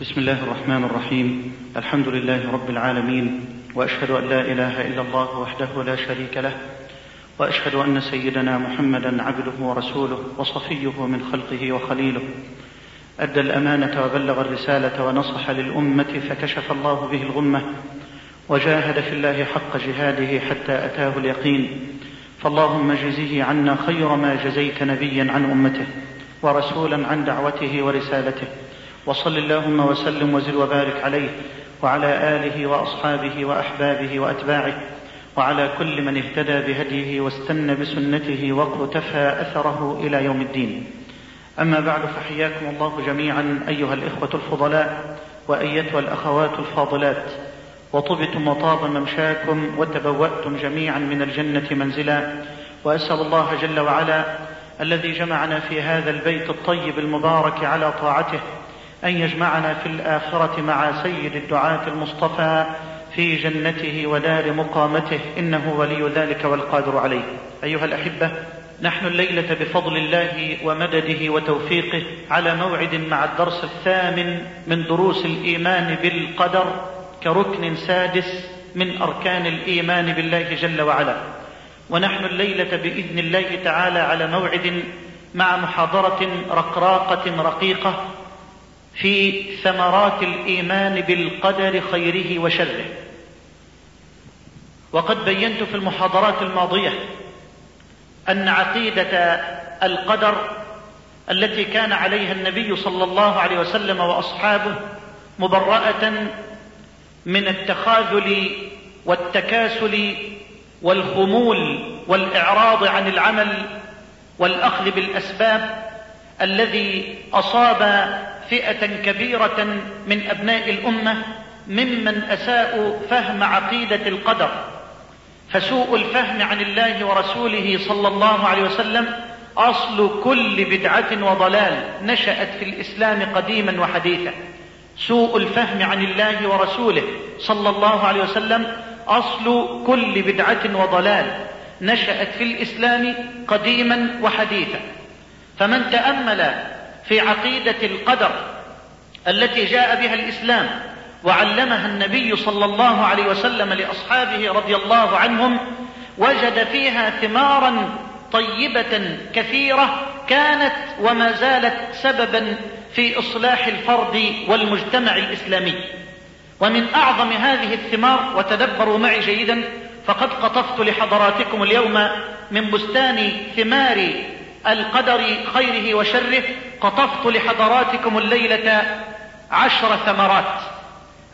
بسم الله الرحمن الرحيم. الحمد لله رب العالمين وأشهد أن لا إله إلا الله وحده لا شريك له وأشهد أن سيدنا محمدا عبده ورسوله وصفيه من خلقه وخليله. أدى الأمانة وبلغ الرسالة ونصح للأمة فكشف الله به الغمة وجاهد في الله حق جهاده حتى أتاه اليقين. فاللهم جزه عنا خير ما جزيت نبيا عن أمته ورسولا عن دعوته ورسالته. وصل اللهم وسلم وزد وبارك عليه وعلى آله وأصحابه وأحبابه وأتباعه وعلى كل من اهتدى بهديه واستنى بسنته واقتفى أثره إلى يوم الدين. أما بعد فحياكم الله جميعا أيها الإخوة الفضلاء وأيتها الأخوات الفاضلات. وطبتم وطاب ممشاكم وتبوأتم جميعا من الجنة منزلا. وأسأل الله جل وعلا الذي جمعنا في هذا البيت الطيب المبارك على طاعته أن يجمعنا في الآخرة مع سيد الدعاة المصطفى في جنته ودار مقامته إنه ولي ذلك والقادر عليه. أيها الأحبة نحن الليلة بفضل الله ومدده وتوفيقه على موعد مع الدرس الثامن من دروس الإيمان بالقدر كركن سادس من أركان الإيمان بالله جل وعلا. ونحن الليلة بإذن الله تعالى على موعد مع محاضرة رقراقة رقيقة في ثمرات الإيمان بالقدر خيره وشره. وقد بينت في المحاضرات الماضية أن عقيدة القدر التي كان عليها النبي صلى الله عليه وسلم وأصحابه مبرأة من التخاذل والتكاسل والخمول والإعراض عن العمل والأخذ بالأسباب الذي أصاب فئة كبيرة من أبناء الأمة ممن أساءوا فهم عقيدة القدر فسوء الفهم عن الله ورسوله صلى الله عليه وسلم أصل كل بدعة وضلال نشأت في الإسلام قديما وحديثا. سوء الفهم عن الله ورسوله صلى الله عليه وسلم أصل كل بدعة وضلال نشأت في الإسلام قديما وحديثا. فمن تأمل في عقيدة القدر التي جاء بها الإسلام وعلمها النبي صلى الله عليه وسلم لأصحابه رضي الله عنهم وجد فيها ثمارا طيبة كثيرة كانت وما زالت سببا في إصلاح الفرد والمجتمع الإسلامي. ومن أعظم هذه الثمار وتدبروا معي جيدا فقد قطفت لحضراتكم اليوم من بستان ثمار القدر خيره وشره قطفت لحضراتكم الليلة عشر ثمرات.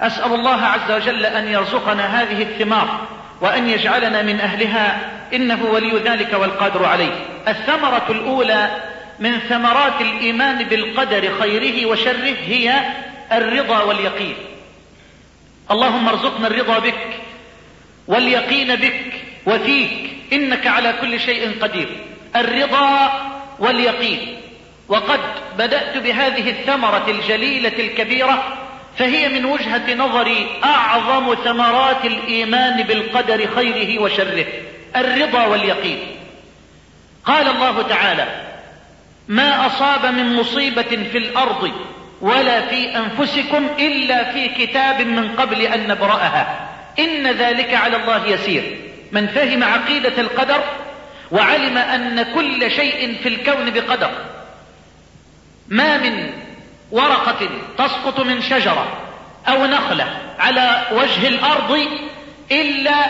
أسأل الله عز وجل أن يرزقنا هذه الثمار وأن يجعلنا من أهلها إنه ولي ذلك والقادر عليه. الثمرة الأولى من ثمرات الإيمان بالقدر خيره وشره هي الرضا واليقين. اللهم ارزقنا الرضا بك واليقين بك وفيك إنك على كل شيء قدير. الرضا واليقين. وقد بدأت بهذه الثمرة الجليلة الكبيرة فهي من وجهة نظري أعظم ثمرات الإيمان بالقدر خيره وشره الرضا واليقين. قال الله تعالى ما أصاب من مصيبة في الأرض ولا في أنفسكم إلا في كتاب من قبل أن نبرأها. إن ذلك على الله يسير. من فهم عقيدة القدر وعلم أن كل شيء في الكون بقدر. ما من ورقة تسقط من شجرة أو نخلة على وجه الأرض إلا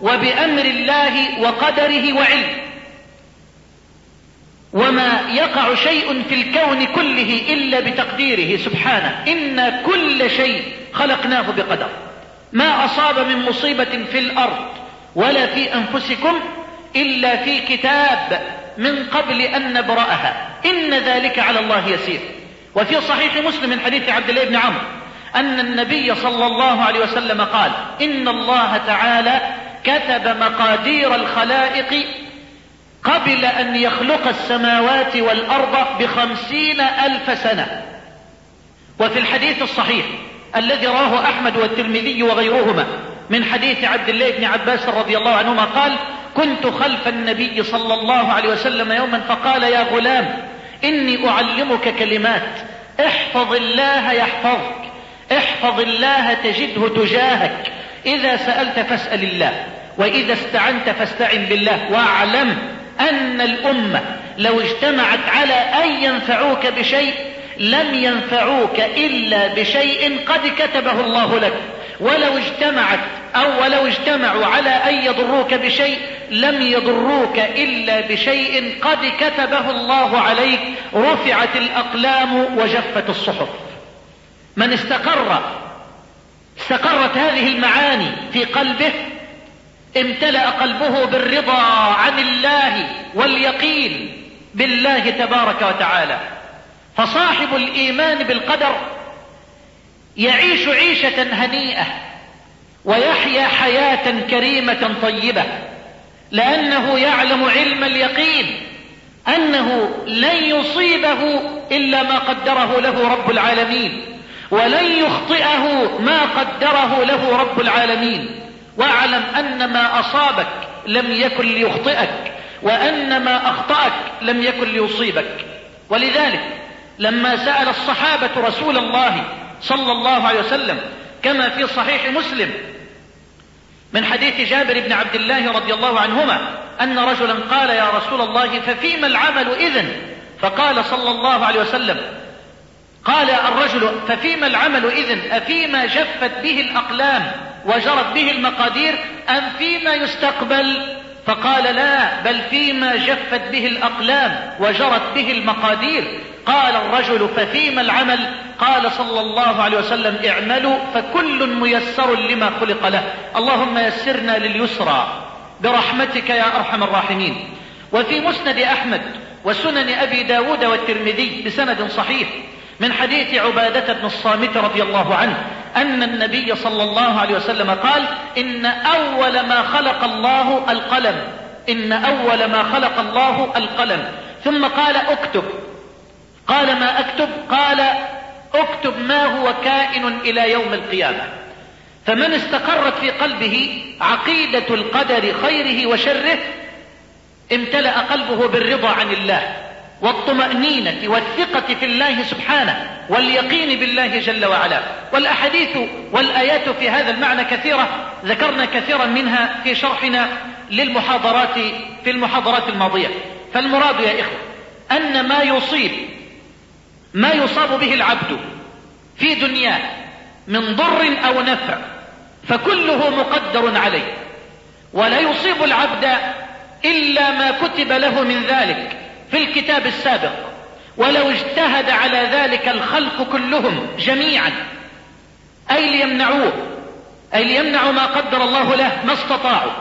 وبأمر الله وقدره وعلم. وما يقع شيء في الكون كله إلا بتقديره سبحانه. إن كل شيء خلقناه بقدر. ما أصاب من مصيبة في الأرض ولا في أنفسكم إلا في كتاب من قبل أن نبرأها. إن ذلك على الله يسير. وفي صحيح مسلم من حديث عبد الله بن عمرو أن النبي صلى الله عليه وسلم قال إن الله تعالى كتب مقادير الخلائق قبل أن يخلق السماوات والأرض بخمسين ألف سنة. وفي الحديث الصحيح الذي رواه أحمد والترمذي وغيرهما من حديث عبد الله بن عباس رضي الله عنهما قال كنت خلف النبي صلى الله عليه وسلم يوما فقال يا غلام إني أعلمك كلمات. احفظ الله يحفظك. احفظ الله تجده تجاهك. إذا سألت فاسأل الله وإذا استعنت فاستعن بالله. واعلم أن الأمة لو اجتمعت على أن ينفعوك بشيء لم ينفعوك إلا بشيء قد كتبه الله لك. ولو اجتمعت أو ولو اجتمعوا على أن يضروك بشيء لم يضروك إلا بشيء قد كتبه الله عليك رفعت الأقلام وجفت الصحف. من استقر استقرت هذه المعاني في قلبه امتلأ قلبه بالرضا عن الله واليقين بالله تبارك وتعالى. فصاحب الإيمان بالقدر يعيش عيشة هنيئة ويحيا حياة كريمة طيبة لأنه يعلم علم اليقين أنه لن يصيبه إلا ما قدره له رب العالمين ولن يخطئه ما قدره له رب العالمين. واعلم أن ما أصابك لم يكن ليخطئك وأن ما أخطأك لم يكن ليصيبك. ولذلك لما سأل الصحابة رسول الله صلى الله عليه وسلم كما في صحيح مسلم. من حديث جابر بن عبد الله رضي الله عنهما أن رجلا قال يا رسول الله ففيما العمل إذن؟ فقال صلى الله عليه وسلم قال الرجل ففيما العمل إذن؟ أفيما جفت به الأقلام وجرت به المقادير أم فيما يستقبل؟ فقال لا بل فيما جفت به الأقلام وجرت به المقادير. قال الرجل ففيما العمل؟ قال صلى الله عليه وسلم اعملوا فكل ميسر لما خلق له. اللهم يسرنا لليسرى برحمتك يا أرحم الراحمين. وفي مسند أحمد وسنن أبي داود والترمذي بسند صحيح. من حديث عبادة بن الصامت رضي الله عنه أن النبي صلى الله عليه وسلم قال إن أول ما خلق الله القلم إن أول ما خلق الله القلم. ثم قال أكتب. قال ما أكتب؟ قال أكتب ما هو كائن إلى يوم القيامة. فمن استقرت في قلبه عقيدة القدر خيره وشره امتلأ قلبه بالرضا عن الله. والطمأنينة والثقة في الله سبحانه واليقين بالله جل وعلا. والأحاديث والآيات في هذا المعنى كثيرة ذكرنا كثيرا منها في شرحنا للمحاضرات في المحاضرات الماضية. فالمراد يا إخوة أن ما يصيب ما يصاب به العبد في دنياه من ضر أو نفع فكله مقدر عليه. ولا يصيب العبد إلا ما كتب له من ذلك. في الكتاب السابق. ولو اجتهد على ذلك الخلق كلهم جميعا. أي ليمنعوه. أي ليمنعوا ما قدر الله له ما استطاعوا.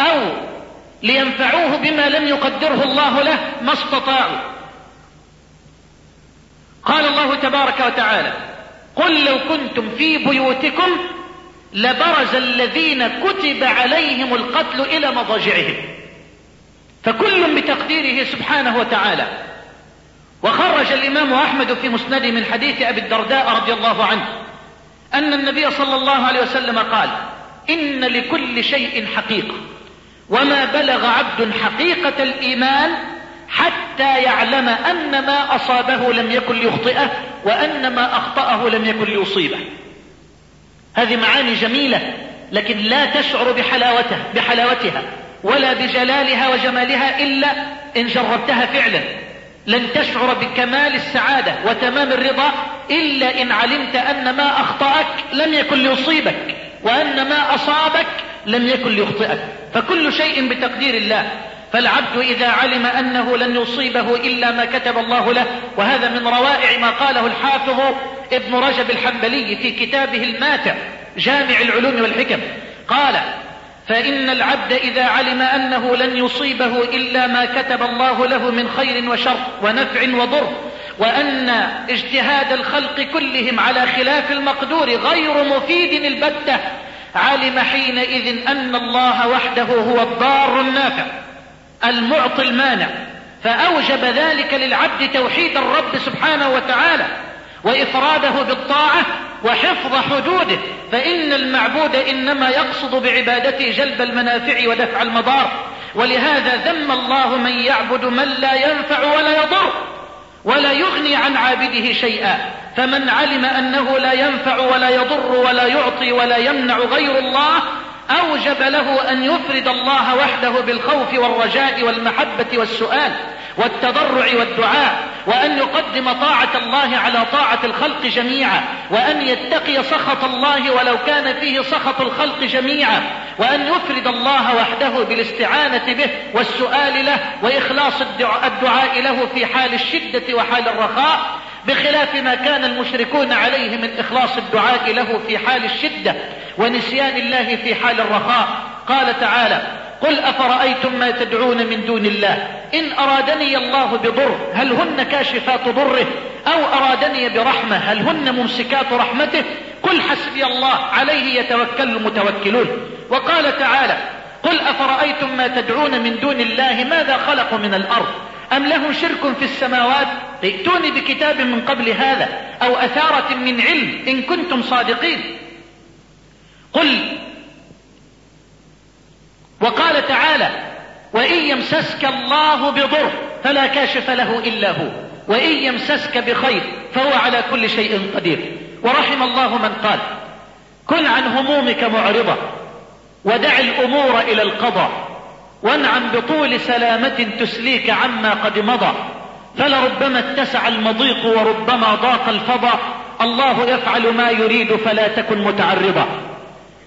أو لينفعوه بما لم يقدره الله له ما استطاعوا. قال الله تبارك وتعالى قل لو كنتم في بيوتكم لبرز الذين كتب عليهم القتل إلى مضاجعهم. فكل بتقديره سبحانه وتعالى. وخرج الإمام أحمد في مسنده من حديث أبي الدرداء رضي الله عنه أن النبي صلى الله عليه وسلم قال إن لكل شيء حقيقة وما بلغ عبد حقيقة الإيمان حتى يعلم أن ما أصابه لم يكن ليخطئه وأن ما أخطأه لم يكن ليصيبه. هذه معاني جميلة لكن لا تشعر بحلاوتها, بحلاوتها. ولا بجلالها وجمالها إلا إن جربتها فعلا. لن تشعر بكمال السعادة وتمام الرضا إلا إن علمت أن ما أخطأك لم يكن ليصيبك وأن ما أصابك لم يكن ليخطئك. فكل شيء بتقدير الله. فالعبد إذا علم أنه لن يصيبه إلا ما كتب الله له وهذا من روائع ما قاله الحافظ ابن رجب الحنبلي في كتابه الماتع جامع العلوم والحكم. قال فإن العبد إذا علم أنه لن يصيبه إلا ما كتب الله له من خير وشر ونفع وضر وأن اجتهاد الخلق كلهم على خلاف المقدور غير مفيد البتة علم حينئذ أن الله وحده هو الضار النافع المعطي المانع فأوجب ذلك للعبد توحيد الرب سبحانه وتعالى. وإفراده بالطاعة وحفظ حدوده فإن المعبود إنما يقصد بعبادته جلب المنافع ودفع المضار ولهذا ذم الله من يعبد من لا ينفع ولا يضر ولا يغني عن عابده شيئا فمن علم أنه لا ينفع ولا يضر ولا يعطي ولا يمنع غير الله أوجب له أن يفرد الله وحده بالخوف والرجاء والمحبة والسؤال والتضرع والدعاء وأن يقدم طاعة الله على طاعة الخلق جميعا وأن يتقي سخط الله ولو كان فيه سخط الخلق جميعا وأن يفرد الله وحده بالاستعانة به والسؤال له وإخلاص الدعاء له في حال الشدة وحال الرخاء بخلاف ما كان المشركون عليه من إخلاص الدعاء له في حال الشدة ونسيان الله في حال الرخاء. قال تعالى قل أفرأيتم ما تدعون من دون الله؟ إن أرادني الله بضر هل هن كاشفات ضره؟ أو أرادني برحمة هل هن ممسكات رحمته؟ قل حسبي الله عليه يتوكل المتوكلون. وقال تعالى قل أفرأيتم ما تدعون من دون الله؟ ماذا خلقوا من الأرض؟ أم لهم شرك في السماوات؟ ائتوني بكتاب من قبل هذا أو أثارة من علم إن كنتم صادقين. قل وقال تعالى وإن يمسسك الله بضر فلا كاشف له إلا هو وإن يمسسك بخير فهو على كل شيء قدير. ورحم الله من قال كن عن همومك معرضة ودع الأمور إلى القضاء. وانعم بطول سلامة تسليك عما قد مضى. فلربما اتسع المضيق وربما ضاق الفضا. الله يفعل ما يريد فلا تكن متعرضا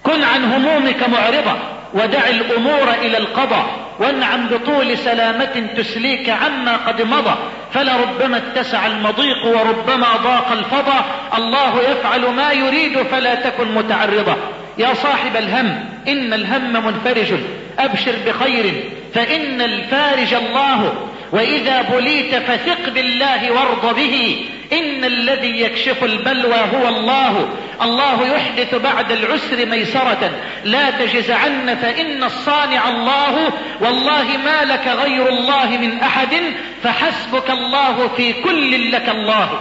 كن عن همومك معرضة ودع الأمور إلى القضاء. وانعم بطول سلامة تسليك عما قد مضى. فلربما اتسع المضيق وربما ضاق الفضا. الله يفعل ما يريد فلا تكن متعرضا يا صاحب الهم إن الهم منفرج. أبشر بخير فإن الفارج الله. وإذا بليت فثق بالله وارض به. إن الذي يكشف البلوى هو الله. الله يحدث بعد العسر ميسرة. لا تجزعن فإن الصانع الله. والله ما لك غير الله من أحد فحسبك الله في كل لك الله.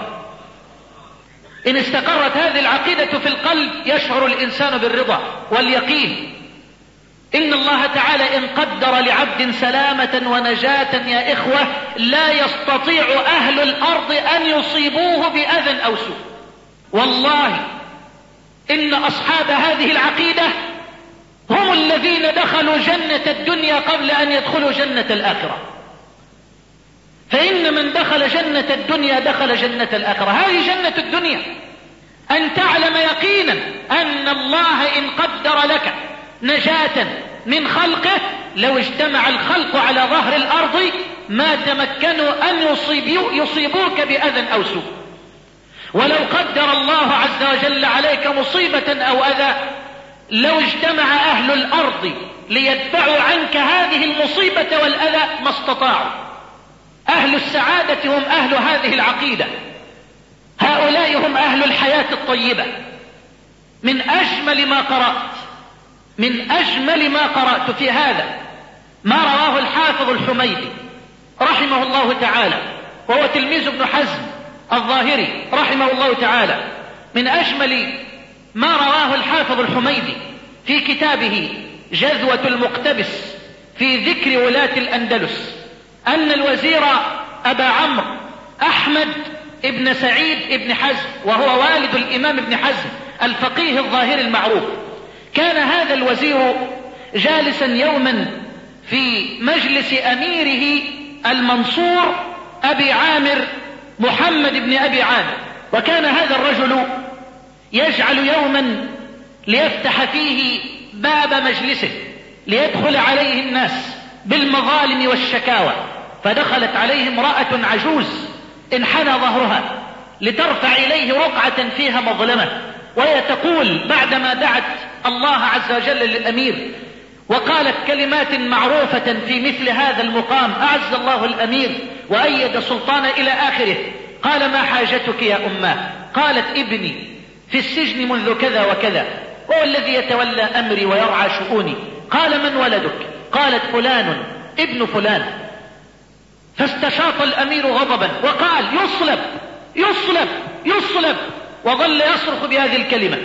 إن استقرت هذه العقيدة في القلب يشعر الإنسان بالرضا واليقين. إن الله تعالى إن قدر لعبد سلامة ونجاة يا إخوة لا يستطيع أهل الأرض أن يصيبوه بأذى أو سوء. والله إن أصحاب هذه العقيدة هم الذين دخلوا جنة الدنيا قبل أن يدخلوا جنة الآخرة. فإن من دخل جنة الدنيا دخل جنة الآخرة. هذه جنة الدنيا. أن تعلم يقينا أن الله إن قدر لك نجاة من خلقه لو اجتمع الخلق على ظهر الأرض ما تمكنوا أن يصيبوا يصيبوك بأذى أو سوء. ولو قدر الله عز وجل عليك مصيبة أو أذى لو اجتمع أهل الأرض ليدفعوا عنك هذه المصيبة والأذى ما استطاعوا. أهل السعادة هم أهل هذه العقيدة. هؤلاء هم أهل الحياة الطيبة. من أجمل ما قرأت. من أجمل ما قرأت في هذا ما رواه الحافظ الحميدي رحمه الله تعالى وهو تلميذ ابن حزم الظاهري رحمه الله تعالى. من أجمل ما رواه الحافظ الحميدي في كتابه جذوة المقتبس في ذكر ولاة الأندلس أن الوزير أبا عمرو أحمد ابن سعيد ابن حزم وهو والد الإمام ابن حزم الفقيه الظاهر المعروف كان هذا الوزير جالسا يوما في مجلس أميره المنصور أبي عامر محمد بن أبي عامر. وكان هذا الرجل يجعل يوما ليفتح فيه باب مجلسه ليدخل عليه الناس بالمظالم والشكاوى. فدخلت عليه امرأة عجوز انحنى ظهرها لترفع إليه رقعة فيها مظلمة. وهي تقول بعدما دعت الله عز وجل للأمير وقالت كلمات معروفة في مثل هذا المقام أعز الله الأمير وأيد سلطان إلى آخره. قال ما حاجتك يا أماه قالت ابني في السجن منذ كذا وكذا هو الذي يتولى أمري ويرعى شؤوني. قال من ولدك؟ قالت فلان ابن فلان. فاستشاط الأمير غضبا وقال يصلب يصلب يصلب. وظل يصرخ بهذه الكلمة.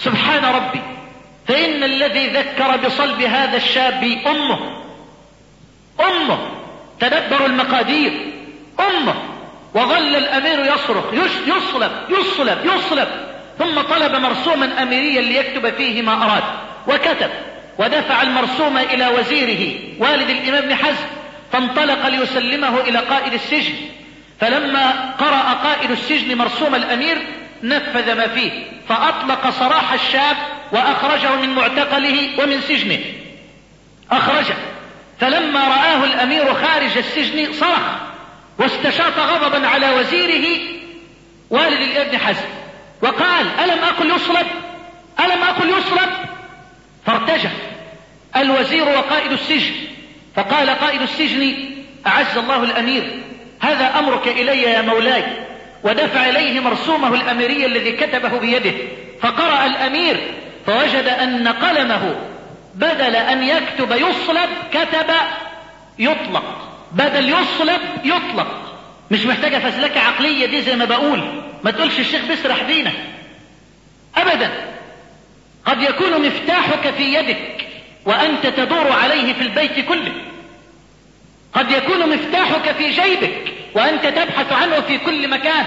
سبحان ربي فإن الذي ذكر بصلب هذا الشاب أمه أمه تدبروا المقادير أمه وظل الأمير يصرخ يصلب يصلب يصلب ثم طلب مرسوما أميريا ليكتب فيه ما أراد وكتب ودفع المرسوم إلى وزيره والد الإمام حزم فانطلق ليسلمه إلى قائد السجن فلما قرأ قائد السجن مرسوم الأمير نفذ ما فيه فأطلق سراح الشاب وأخرجه من معتقله ومن سجنه. أخرجه. فلما رآه الأمير خارج السجن صرخ واستشاط غضبا على وزيره والد الابن حزم وقال ألم أقل يصلب؟ ألم أقل يصلب؟ فارتجف الوزير وقائد السجن فقال قائد السجن أعز الله الأمير هذا أمرك إلي يا مولاي. ودفع إليه مرسومه الأميري الذي كتبه بيده فقرأ الأمير فوجد أن قلمه بدل أن يكتب يصلب كتب يطلق. بدل يصلب يطلق. مش محتاجة فزلكة عقلية دي زي ما بقول. ما تقولش الشيخ بيسرح بينا. أبدا. قد يكون مفتاحك في يدك وأنت تدور عليه في البيت كله. قد يكون مفتاحك في جيبك وأنت تبحث عنه في كل مكان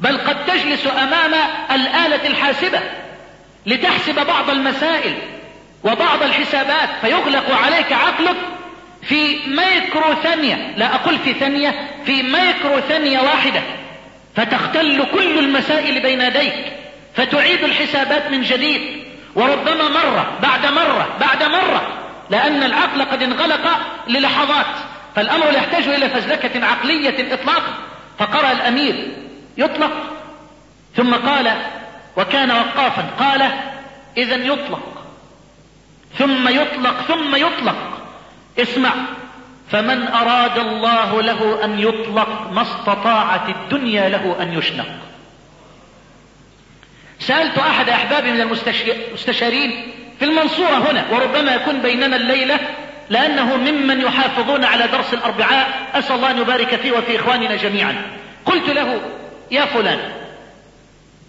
بل قد تجلس أمام الآلة الحاسبة لتحسب بعض المسائل وبعض الحسابات فيغلق عليك عقلك في ميكرو ثانية لا أقول في ثانية في ميكرو ثانية واحدة فتختل كل المسائل بين يديك فتعيد الحسابات من جديد وربما مرة بعد مرة بعد مرة لأن العقل قد انغلق للحظات. فالأمر يحتاج إلى فذلكة عقلية إطلاقا فقرأ الأمير يطلق. ثم قال وكان وقافا. قال إذا يطلق. ثم يطلق ثم يطلق. اسمع فمن أراد الله له أن يطلق ما استطاعت الدنيا له أن يشنق. سألت أحد أحبابي من المستشارين في المنصورة هنا وربما يكون بيننا الليلة لأنه ممن يحافظون على درس الأربعاء أسأل الله أن يبارك فيه وفي إخواننا جميعا. قلت له يا فلان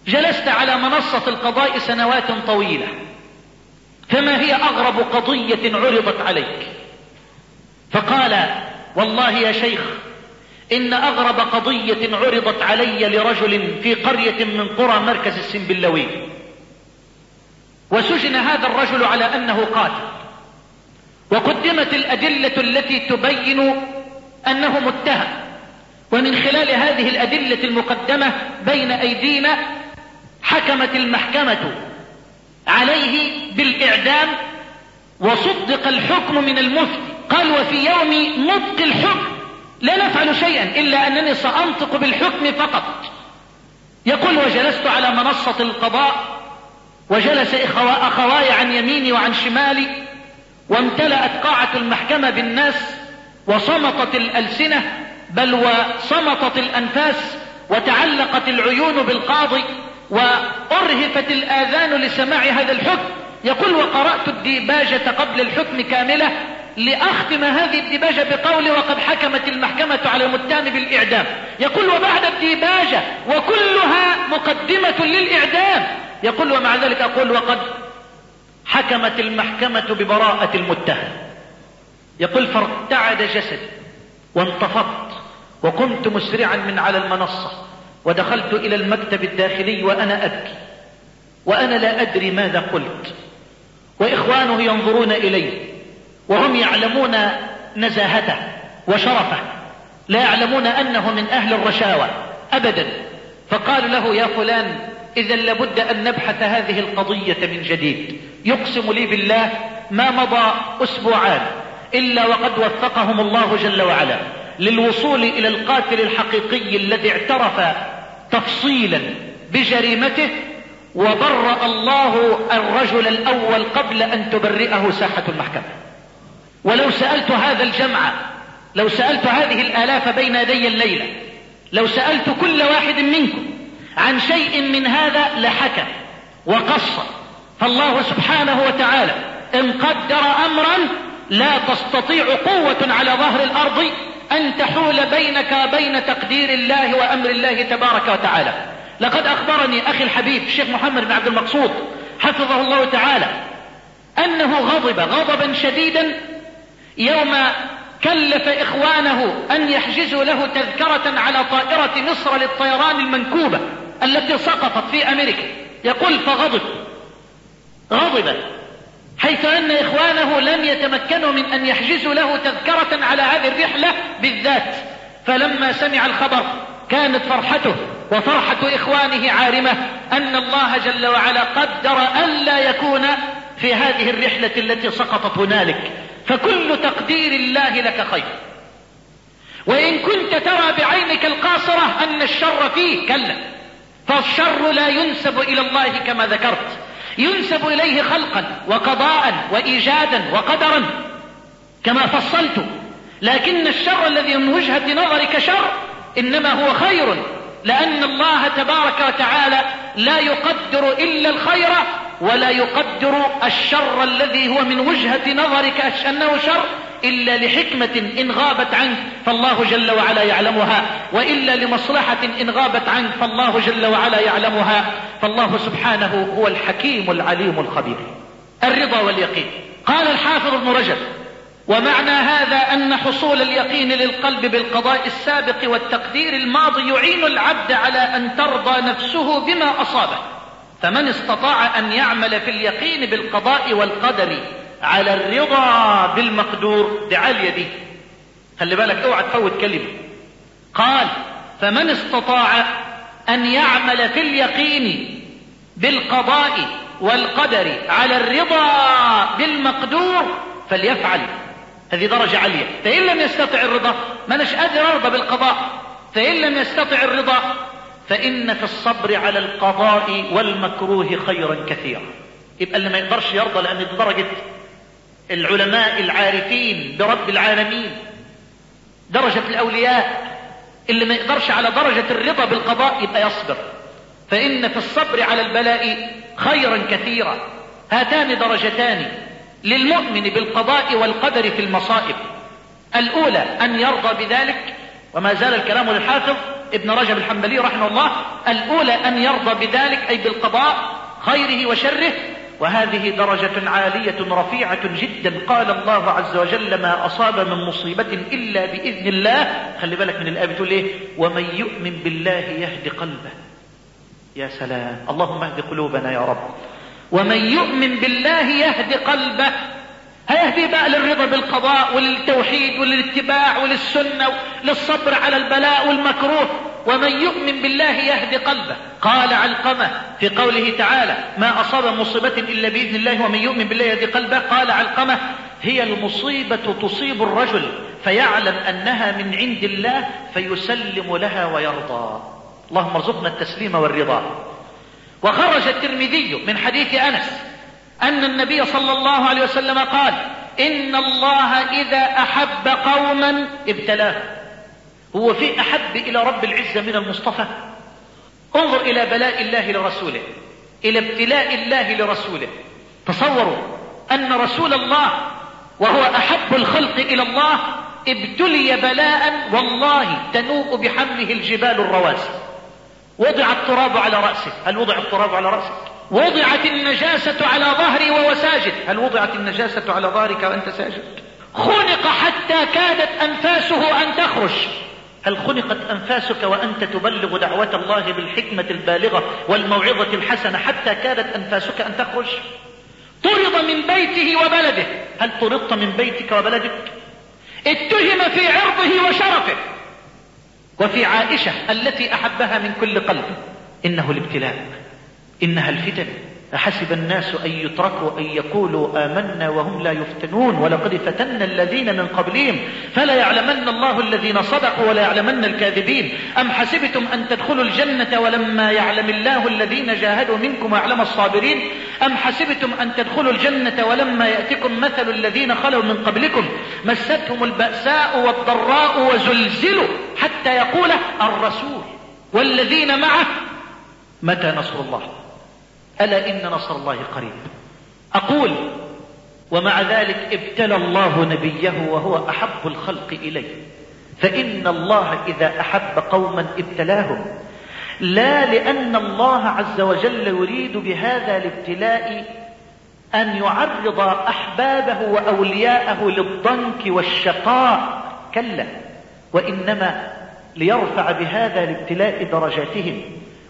جلست على منصة القضاء سنوات طويلة فما هي أغرب قضية عرضت عليك؟ فقال والله يا شيخ إن أغرب قضية عرضت علي لرجل في قرية من قرى مركز السنبلاوي وسجن هذا الرجل على أنه قاتل. وقدمت الأدلة التي تبين أنه متهم. ومن خلال هذه الأدلة المقدمة بين أيدينا حكمت المحكمة عليه بالإعدام وصدق الحكم من المفتي. قال وفي يوم نطق الحكم لا نفعل شيئا إلا أنني سأنطق بالحكم فقط. يقول وجلست على منصة القضاء وجلس أخواي عن يميني وعن شمالي وامتلأت قاعة المحكمة بالناس وصمتت الألسنة بل وصمتت الأنفاس وتعلقت العيون بالقاضي وأرهفت الآذان لسماع هذا الحكم. يقول وقرأت الديباجة قبل الحكم كاملة لأختم هذه الديباجة بقول وقد حكمت المحكمة على المتهم بالإعدام يقول وبعد الديباجة وكلها مقدمة للإعدام يقول ومع ذلك أقول وقد حكمت المحكمة ببراءة المتهم. يقول فارتعد جسدي وانتفضت وقمت مسرعا من على المنصة ودخلت إلى المكتب الداخلي وأنا أبكي. وأنا لا أدري ماذا قلت. وإخوانه ينظرون إلي وهم يعلمون نزاهته وشرفه. لا يعلمون أنه من أهل الرشاوى أبدا. فقالوا له يا فلان إذا لابد أن نبحث هذه القضية من جديد. يقسم لي بالله ما مضى أسبوعان إلا وقد وفقهم الله جل وعلا للوصول إلى القاتل الحقيقي الذي اعترف تفصيلا بجريمته وبرأ الله الرجل الأول قبل أن تبرئه ساحة المحكمة. ولو سألت هذا الجمع لو سألت هذه الآلاف بين يدي الليلة لو سألت كل واحد منكم عن شيء من هذا لحكى وقص. فالله سبحانه وتعالى إن قدر أمرا لا تستطيع قوة على ظهر الأرض أن تحول بينك وبين تقدير الله وأمر الله تبارك وتعالى. لقد أخبرني أخي الحبيب الشيخ محمد بن عبد المقصود حفظه الله تعالى أنه غضب غضبا شديدا يوم كلف إخوانه أن يحجزوا له تذكرة على طائرة مصر للطيران المنكوبة. التي سقطت في أمريكا. يقول فغضب. غضب. حيث أن إخوانه لم يتمكنوا من أن يحجزوا له تذكرة على هذه الرحلة بالذات. فلما سمع الخبر كانت فرحته وفرحة إخوانه عارمة أن الله جل وعلا قدر ألا يكون في هذه الرحلة التي سقطت هنالك. فكل تقدير الله لك خير. وإن كنت ترى بعينك القاصرة أن الشر فيه كلا. فالشر لا ينسب إلى الله كما ذكرت. ينسب إليه خلقا وقضاء وإيجادا وقدرا كما فصلت. لكن الشر الذي من وجهة نظرك شر إنما هو خير لأن الله تبارك وتعالى لا يقدر إلا الخير ولا يقدر الشر الذي هو من وجهة نظرك أنه شر إلا لحكمة إن غابت عنك فالله جل وعلا يعلمها وإلا لمصلحة إن غابت عنك فالله جل وعلا يعلمها. فالله سبحانه هو الحكيم العليم الخبير. الرضا واليقين. قال الحافظ ابن رجب ومعنى هذا أن حصول اليقين للقلب بالقضاء السابق والتقدير الماضي يعين العبد على أن ترضى نفسه بما أصابه. فمن استطاع أن يعمل في اليقين بالقضاء والقدر على الرضا بالمقدور دعا دي خلي بالك اوعى تفوت كلمة. قال فمن استطاع أن يعمل في اليقين بالقضاء والقدر على الرضا بالمقدور فليفعل. هذه درجة عالية. فإن لم يستطع الرضا ما نش قادر أرضى بالقضاء؟ فإن لم يستطع الرضا فإن في الصبر على القضاء والمكروه خيرا كثيرا. يبقى اللي ما يقدرش يرضى لأن دي درجة العلماء العارفين برب العالمين. درجة الأولياء اللي ما يقدرش على درجة الرضا بالقضاء يبقى يصبر. فإن في الصبر على البلاء خيرا كثيرا. هاتان درجتان للمؤمن بالقضاء والقدر في المصائب. الأولى أن يرضى بذلك وما زال الكلام للحافظ ابن رجب الحنبلي رحمه الله الأولى أن يرضى بذلك أي بالقضاء خيره وشره وهذه درجة عالية رفيعة جدا. قال الله عز وجل ما أصاب من مصيبة إلا بإذن الله. خلي بالك من الآية بتقول إيه؟ ومن يؤمن بالله يهدي قلبه. يا سلام. اللهم اهد قلوبنا يا رب. ومن يؤمن بالله يهدي قلبه. هيهدي بقى للرضا بالقضاء وللتوحيد وللاتباع وللسنة وللصبر على البلاء والمكروه. ومن يؤمن بالله يهدي قلبه. قال علقمة في قوله تعالى ما أصاب مصيبة إلا بإذن الله ومن يؤمن بالله يهدي قلبه. قال علقمة هي المصيبة تصيب الرجل فيعلم أنها من عند الله فيسلم لها ويرضى. اللهم ارزقنا التسليم والرضا. وخرج الترمذي من حديث أنس أن النبي صلى الله عليه وسلم قال إن الله إذا أحب قوما ابتلاه. هو في أحب إلى رب العزة من المصطفى. انظر إلى بلاء الله لرسوله إلى ابتلاء الله لرسوله. تصوروا أن رسول الله وهو أحب الخلق إلى الله ابتلي بلاء والله تنوء بحمله الجبال الرواسي وضع التراب على رأسه. هل وضع التراب على رأسك؟ وضعت النجاسة على ظهري وهو ساجد. هل وضعت النجاسة على ظهرك وأنت ساجد؟ خنق حتى كادت أنفاسه أن تخرج. هل خنقت أنفاسك وأنت تبلغ دعوة الله بالحكمة البالغة والموعظة الحسنة حتى كادت أنفاسك أن تخرج؟ طرد من بيته وبلده. هل طردت من بيتك وبلدك؟ اتهم في عرضه وشرفه. وفي عائشة التي أحبها من كل قلب. إنه الابتلاء. إنها الفتن. أحسب الناس أن يتركوا أن يقولوا آمنا وهم لا يفتنون ولقد فتنا الذين من قبلهم فلا يعلمن الله الذين صدقوا ولا يعلمن الكاذبين أم حسبتم أن تدخلوا الجنة ولما يعلم الله الذين جاهدوا منكم ويعلم الصابرين أم حسبتم أن تدخلوا الجنة ولما يأتكم مثل الذين خلوا من قبلكم مستهم البأساء والضراء وزلزلوا حتى يقول الرسول والذين معه متى نصر الله ألا إن نصر الله قريب. أقول ومع ذلك ابتلى الله نبيه وهو أحب الخلق إليه. فإن الله إذا أحب قوما ابتلاهم. لا لأن الله عز وجل يريد بهذا الابتلاء أن يعرض أحبابه وأولياءه للضنك والشقاء. كلا وإنما ليرفع بهذا الابتلاء درجاتهم.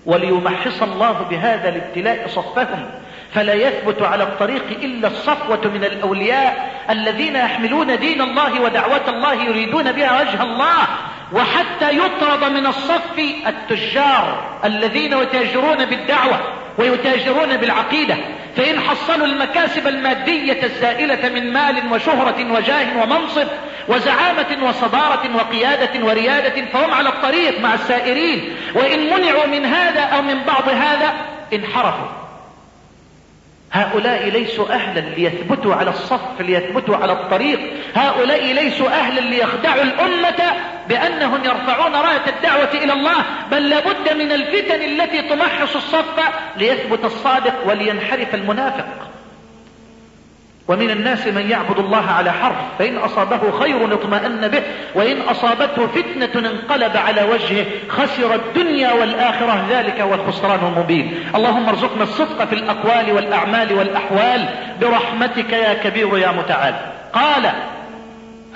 وليمحص الله بهذا الابتلاء صفهم. فلا يثبت على الطريق إلا الصفوة من الأولياء الذين يحملون دين الله ودعوة الله يريدون بها وجه الله. وحتى يطرد من الصف التجار الذين يتاجرون بالدعوة ويتاجرون بالعقيدة. فإن حصلوا المكاسب المادية الزائلة من مال وشهرة وجاه ومنصب وزعامة وصدارة وقيادة وريادة فهم على الطريق مع السائرين. وإن منعوا من هذا أو من بعض هذا انحرفوا. هؤلاء ليسوا أهلا ليثبتوا على الصف ليثبتوا على الطريق. هؤلاء ليسوا أهلا ليخدعوا الأمة بأنهم يرفعون راية الدعوة إلى الله. بل لابد من الفتن التي تمحص الصف ليثبت الصادق ولينحرف المنافق. ومن الناس من يعبد الله على حرف فإن أصابه خير اطمأن به وإن أصابته فتنة انقلب على وجهه خسر الدنيا والآخرة ذلك هو الخسران المبين. اللهم ارزقنا الصدق في الأقوال والأعمال والأحوال برحمتك يا كبير يا متعال. قال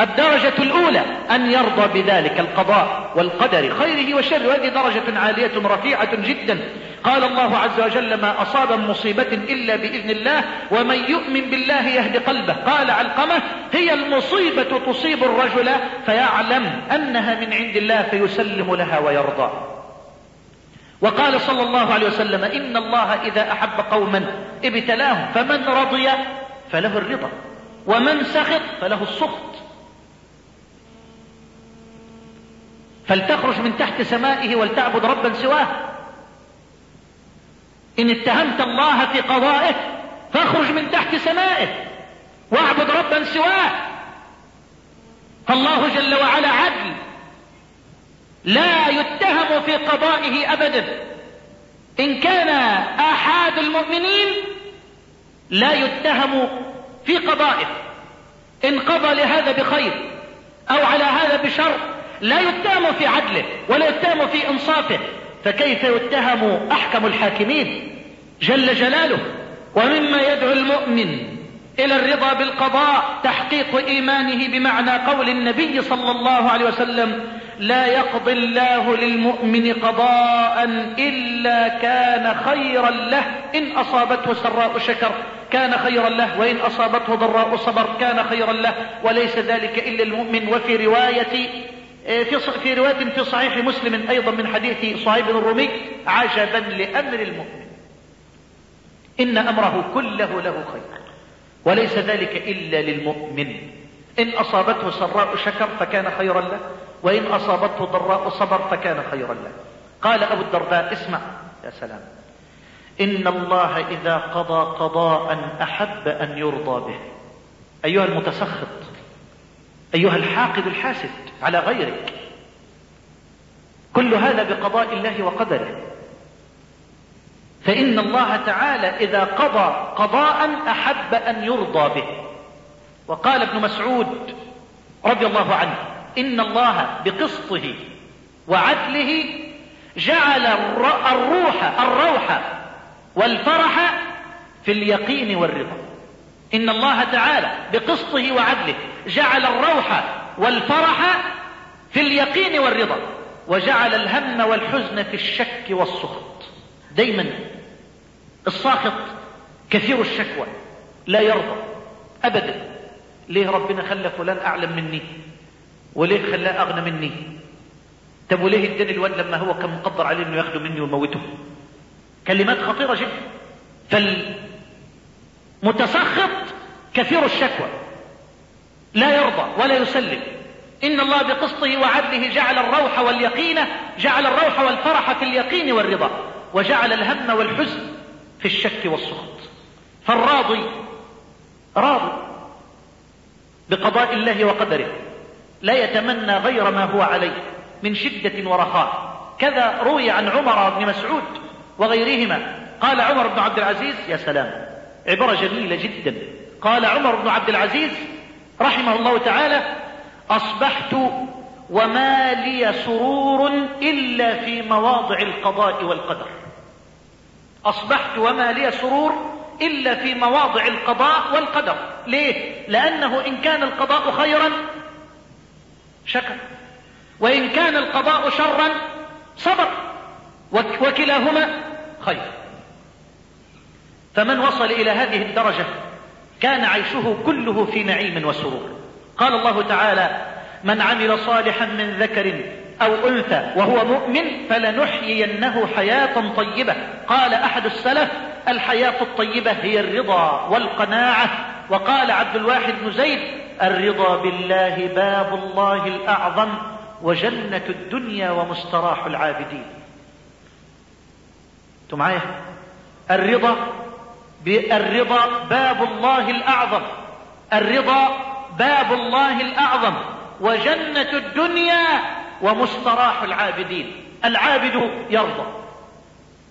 الدرجة الأولى أن يرضى بذلك القضاء والقدر خيره وشره. وهذه درجة عالية رفيعة جدا. قال الله عز وجل ما أصاب مصيبة إلا بإذن الله ومن يؤمن بالله يهد قلبه. قال علقمة هي المصيبة تصيب الرجل فيعلم أنها من عند الله فيسلم لها ويرضى. وقال صلى الله عليه وسلم إن الله إذا أحب قوما ابتلاهم فمن رضي فله الرضا ومن سخط فله السخط. فلتخرج من تحت سمائه ولتعبد ربا سواه. إن اتهمت الله في قضائه فاخرج من تحت سمائه واعبد ربا سواه. فالله جل وعلا عدل لا يتهم في قضائه أبدا. إن كان آحاد المؤمنين لا يتهم في قضائه. إن قضى لهذا بخير أو على هذا بشر لا يتهم في عدله ولا يتهم في إنصافه فكيف يتهم أحكم الحاكمين؟ جل جلاله. ومما يدعو المؤمن إلى الرضا بالقضاء تحقيق إيمانه بمعنى قول النبي صلى الله عليه وسلم لا يقضي الله للمؤمن قضاء إلا كان خيرا له. إن أصابته سراء شكر كان خيرا له وإن أصابته ضراء صبر كان خيرا له. وليس ذلك إلا المؤمن. وفي رواية في في رواية في صحيح مسلم أيضا من حديث صهيب الرومي عجبا لأمر المؤمن. إن أمره كله له خير وليس ذلك إلا للمؤمن. إن أصابته سراء شكر فكان خيرا له وإن أصابته ضراء صبر فكان خيرا له. قال أبو الدرداء اسمع يا سلام إن الله إذا قضى قضاء أحب أن يرضى به. أيها المتسخط أيها الحاقد الحاسد على غيرك. كل هذا بقضاء الله وقدره. فإن الله تعالى إذا قضى قضاء أحب أن يرضى به. وقال ابن مسعود رضي الله عنه إن الله بقسطه وعدله جعل الروح الروح والفرح في اليقين والرضا. إن الله تعالى بقسطه وعدله. جعل الروح والفرح في اليقين والرضا وجعل الهم والحزن في الشك والسخط. دايما الساخط كثير الشكوى لا يرضى أبدا. ليه ربنا خلى فلان أعلم مني؟ وليه خلاه أغنى مني؟ طب وليه اداني الواد لما هو كان مقدر عليه إنه ياخده مني ويموته؟ كلمات خطيرة جدا. فالمتسخط كثير الشكوى. لا يرضى ولا يسلم. إن الله بقسطه وعدله جعل الروح واليقين جعل الروح والفرح في اليقين والرضا وجعل الهم والحزن في الشك والسخط. فالراضي راضي بقضاء الله وقدره لا يتمنى غير ما هو عليه من شدة ورخاء. كذا روي عن عمر بن مسعود وغيرهما. قال عمر بن عبد العزيز يا سلام عبارة جميلة جدا. قال عمر بن عبد العزيز رحمه الله تعالى أصبحت وما لي سرور إلا في مواضع القضاء والقدر. أصبحت وما لي سرور إلا في مواضع القضاء والقدر. ليه؟ لأنه إن كان القضاء خيرا شكر وإن كان القضاء شرا صبر وكلاهما خير. فمن وصل إلى هذه الدرجة كان عيشه كله في نعيم وسرور. قال الله تعالى من عمل صالحا من ذكر أو أنثى وهو مؤمن فلنحيينه حياة طيبة. قال أحد السلف الحياة الطيبة هي الرضا والقناعة. وقال عبد الواحد بن زيد الرضا بالله باب الله الأعظم وجنة الدنيا ومستراح العابدين. أنتم معايا؟ الرضا الرضا باب الله الأعظم. الرضا باب الله الأعظم. وجنة الدنيا ومستراح العابدين. العابد يرضى.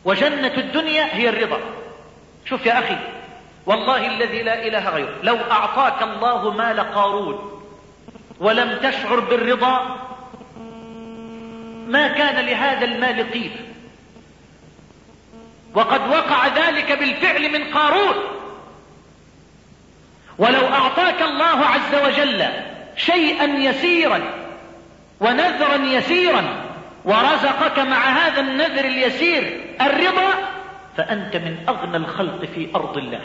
وجنة الدنيا هي الرضا. شوف يا أخي والله الذي لا إله غيره. لو أعطاك الله مال قارون ولم تشعر بالرضا ما كان لهذا المال قيل وقد وقع ذلك بالفعل من قارون. ولو أعطاك الله عز وجل شيئا يسيرا ونذرا يسيرا ورزقك مع هذا النذر اليسير الرضا فأنت من أغنى الخلق في أرض الله.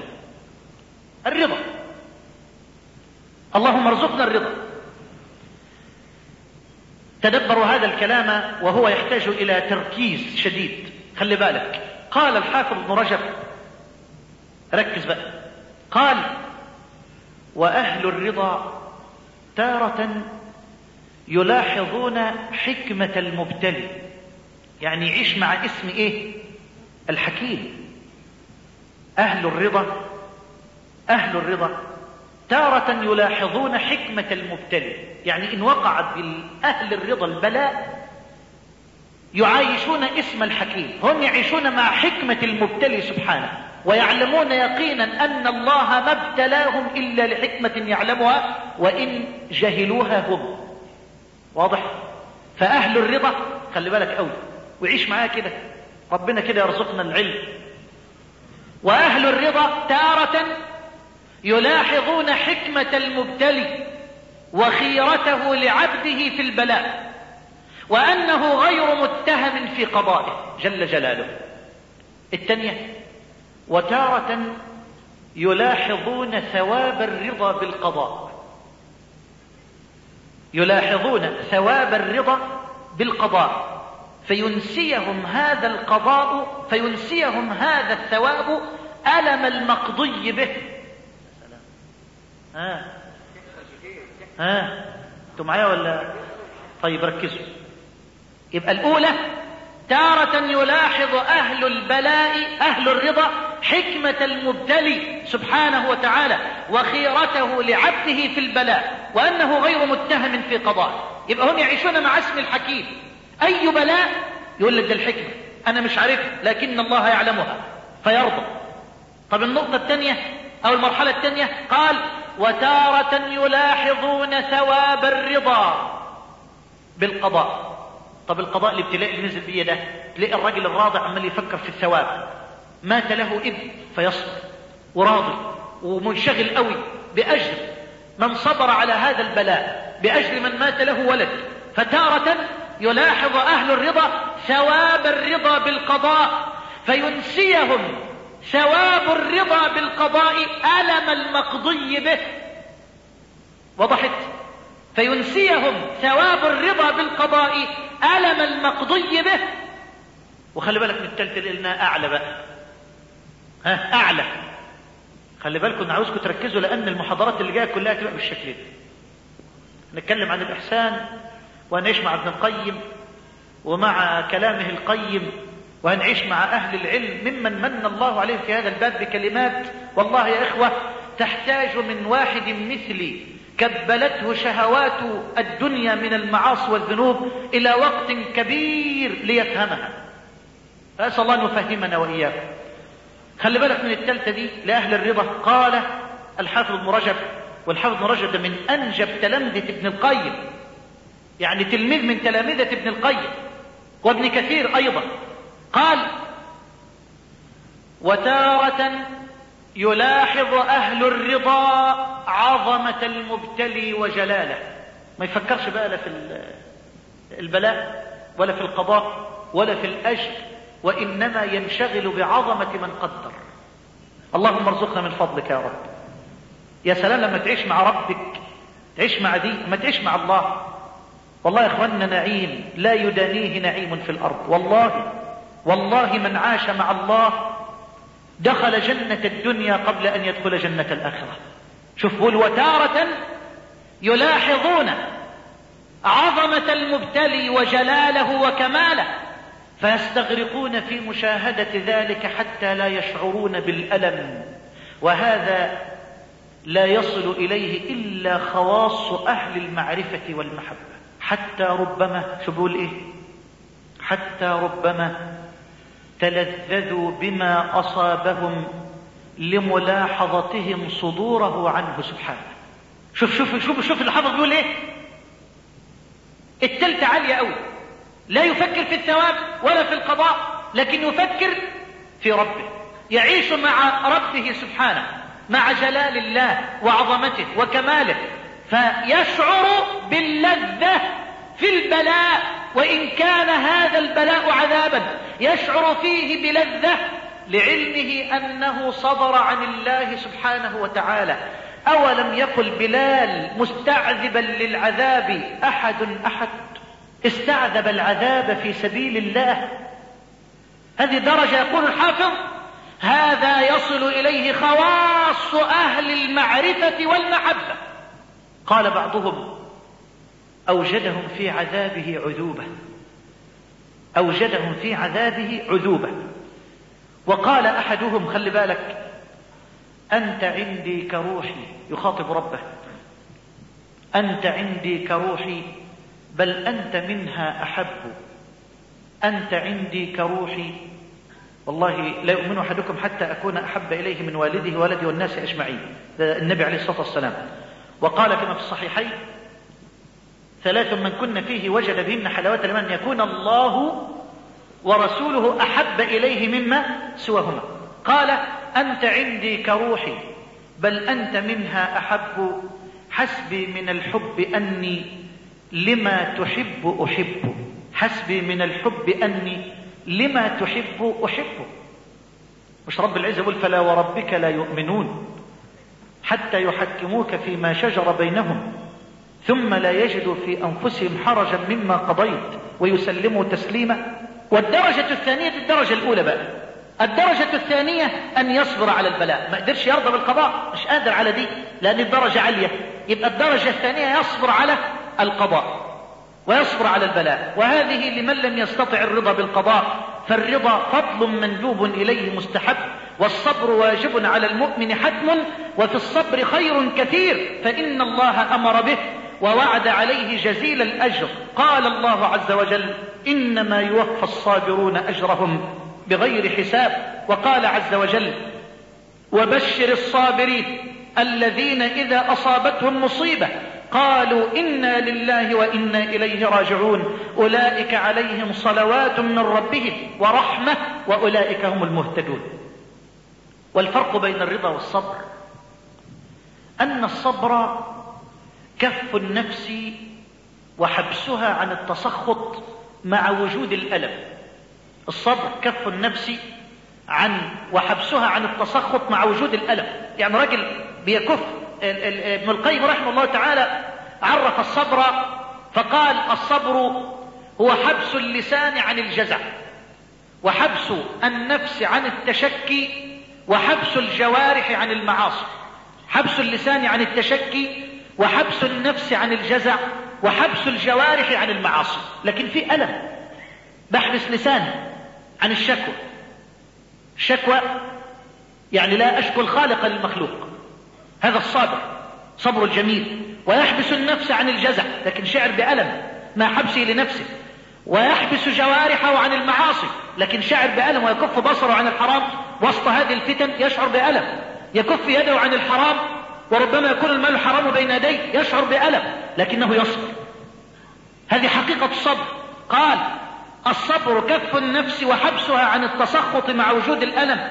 الرضا. اللهم ارزقنا الرضا. تدبروا هذا الكلام وهو يحتاج إلى تركيز شديد. خلي بالك. قال الحافظ ابن رجب ركز بقى قال وأهل الرضا تارة يلاحظون حكمة المبتلي يعني يعيش مع اسم إيه؟ الحكيم. أهل الرضا أهل الرضا تارة يلاحظون حكمة المبتلي يعني إن وقعت بالأهل الرضا البلاء يعايشون اسم الحكيم. هم يعيشون مع حكمة المبتلي سبحانه ويعلمون يقينا أن الله ما ابتلاهم إلا لحكمة يعلمها وإن جهلوها هم. واضح؟ فأهل الرضا خلي بالك قوي وعيش معايا كده. ربنا كده يرزقنا العلم. وأهل الرضا تارة يلاحظون حكمة المبتلي وخيرته لعبده في البلاء. وأنه غير متهم في قضائه جل جلاله. الثانية وتارة يلاحظون ثواب الرضا بالقضاء. يلاحظون ثواب الرضا بالقضاء. فينسيهم هذا القضاء فينسيهم هذا الثواب ألم المقضي به. ها؟ ها؟ أنتوا معايا ولا؟ طيب ركزوا. يبقى الأولى تارة يلاحظ أهل البلاء أهل الرضا حكمة المبتلي سبحانه وتعالى وخيرته لعبده في البلاء وأنه غير متهم في قضاء يبقى هم يعيشون مع اسم الحكيم. أي بلاء؟ يقول لك ده الحكمة. أنا مش عارفها لكن الله يعلمها فيرضى. طب النقطة الثانية أو المرحلة الثانية؟ قال وتارة يلاحظون ثواب الرضا بالقضاء. طب القضاء الابتلاء اللي نزل بيه ده تلاقي الراجل الراضع عمال يفكر في الثواب. مات له ابن فيصبر وراضي ومنشغل قوي بأجر من صبر على هذا البلاء بأجر من مات له ولد. فتارة يلاحظ أهل الرضا ثواب الرضا بالقضاء فينسيهم ثواب الرضا بالقضاء ألم المقضي به. وضحت فينسيهم ثواب الرضا بالقضاء ألم المقضي به. وخلي بالك من التالت اللي قلنا أعلى بقى. ها؟ أعلى. خلي بالكم أنا عاوزكم تركزوا لأن المحاضرات اللي جاية كلها تبقى بالشكل ده. نتكلم عن الإحسان وهنعيش مع ابن القيم ومع كلامه القيم وهنعيش مع أهل العلم. ممن من الله عليهم في هذا الباب بكلمات. والله يا إخوة تحتاج من واحد مثلي كبلته شهوات الدنيا من المعاصي والذنوب إلى وقت كبير ليفهمها. فأسأل الله أن يفهمنا وإياكم. خلي بالك من التالتة دي لأهل الرضا. قال الحافظ ابن رجب والحافظ ابن رجب من أنجب تلامذة ابن القيم. يعني تلميذ من تلامذة ابن القيم. وابن كثير أيضا. قال وتارة يلاحظ أهل الرضا عظمة المبتلي وجلاله. ما يفكرش بقى لا في البلاء ولا في القضاء ولا في الأجر وإنما ينشغل بعظمة من قدر. اللهم ارزقنا من فضلك يا رب. يا سلام لما تعيش مع ربك تعيش مع دي ما تعيش مع الله. والله يا إخواننا نعيم. لا يدانيه نعيم في الأرض. والله والله من عاش مع الله دخل جنة الدنيا قبل أن يدخل جنة الآخرة. شوفوا وتارة يلاحظون عظمة المبتلي وجلاله وكماله فيستغرقون في مشاهدة ذلك حتى لا يشعرون بالألم. وهذا لا يصل إليه إلا خواص أهل المعرفة والمحبة. حتى ربما شو بيقول إيه؟ حتى ربما تلذذوا بما أصابهم لملاحظتهم صدوره عنه سبحانه. شوف شوف شوف شوف الحافظ بيقول إيه؟ التلت عالية قوي. لا يفكر في الثواب ولا في القضاء لكن يفكر في ربه. يعيش مع ربه سبحانه مع جلال الله وعظمته وكماله. فيشعر باللذة في البلاء وإن كان هذا البلاء عذابا. يشعر فيه بلذة لعلمه أنه صدر عن الله سبحانه وتعالى. أولم يقل بلال مستعذبا للعذاب أحد أحد؟ استعذب العذاب في سبيل الله. هذه درجة يقول الحافظ هذا يصل إليه خواص أهل المعرفة والمحبة. قال بعضهم أوجدهم في عذابه عذوبة. أوجدهم في عذابه عذوبة. وقال أحدهم خلي بالك أنت عندي كروحي يخاطب ربه أنت عندي كروحي بل أنت منها أحب. أنت عندي كروحي والله لا يؤمن أحدكم حتى أكون أحب إليه من والده ولدي والناس أجمعين. النبي عليه الصلاة والسلام. وقال كما في الصحيحين ثلاث من كن فيه وجد بهن حلاوة لمن يكون الله ورسوله أحب إليه مما سواهما. قال أنت عندي كروحي بل أنت منها أحب. حسبي من الحب أني لما تحب أحب. حسبي من الحب أني لما تحب أحب. مش رب العزة يقول فلا وربك لا يؤمنون حتى يحكموك فيما شجر بينهم. ثم لا يجدوا في أنفسهم حرجا مما قضيت ويسلموا تسليما والدرجة الثانية الدرجة الأولى بقى. الدرجة الثانية أن يصبر على البلاء. ما قدرش يرضى بالقضاء. مش قادر على دي. لأن الدرجة عالية. يبقى الدرجة الثانية يصبر على القضاء. ويصبر على البلاء. وهذه لمن لم يستطع الرضا بالقضاء. فالرضا فضل مندوب إليه مستحب. والصبر واجب على المؤمن حتم. وفي الصبر خير كثير. فإن الله أمر به. ووعد عليه جزيل الأجر. قال الله عز وجل إنما يوفى الصابرون أجرهم بغير حساب. وقال عز وجل وبشر الصابرين الذين إذا أصابتهم مصيبة قالوا إنا لله وإنا إليه راجعون. أولئك عليهم صلوات من ربهم ورحمة وأولئك هم المهتدون. والفرق بين الرضا والصبر. أن الصبر كف النفس وحبسها عن التسخط مع وجود الألم. الصبر كف النفس عن وحبسها عن التسخط مع وجود الألم. يعني رجل بيكف ابن القيم رحمه الله تعالى عرف الصبر فقال الصبر هو حبس اللسان عن الجزع وحبس النفس عن التشكي وحبس الجوارح عن المعاصي. حبس اللسان عن التشكي وحبس النفس عن الجزع وحبس الجوارح عن المعاصي. لكن في ألم. بحبس لساني عن الشكوى. الشكوى يعني لا أشكو الخالق للمخلوق. هذا الصابر صبر الجميل ويحبس النفس عن الجزع. لكن شعر بألم ما حبسه لنفسه ويحبس جوارحه عن المعاصي. لكن شعر بألم ويكف بصره عن الحرام. وسط هذه الفتن يشعر بألم. يكف يده عن الحرام. وربما يكون المال الحرام بين يديه يشعر بألم لكنه يصبر هذه حقيقة الصبر. قال الصبر كف النفس وحبسها عن التسخط مع وجود الألم.